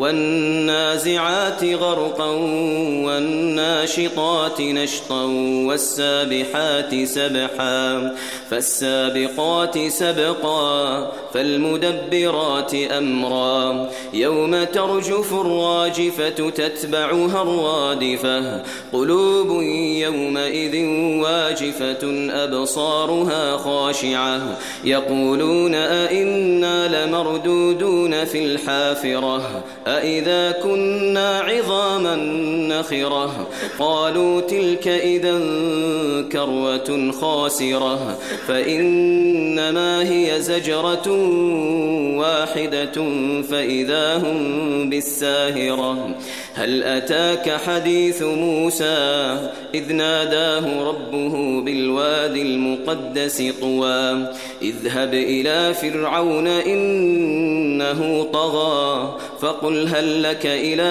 والنازعات غرقا والناشطات نشطا والسابحات سبحا فالسابقات سبقا فالمدبرات أمرا يوم ترجف الراجفة تتبعها الرادفة قلوب يومئذ واجفة أبصارها خاشعة يقولون أئنا لمردودون في الحافرة أإذا كنا عظاما نخرة قالوا تلك إذا كروة خاسرة. فإنما هي زجرة واحدة فإذا هم بالساهرة. هل أتاك حديث موسى؟ إذ ناداه ربه بالوادي المقدس طوى. اذهب إلى فرعون إنه طغى. فقل هل لك إلى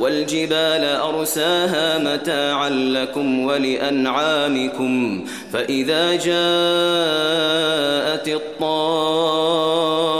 والجبال أرساها متاعا لكم ولأنعامكم فإذا جاءت الطامة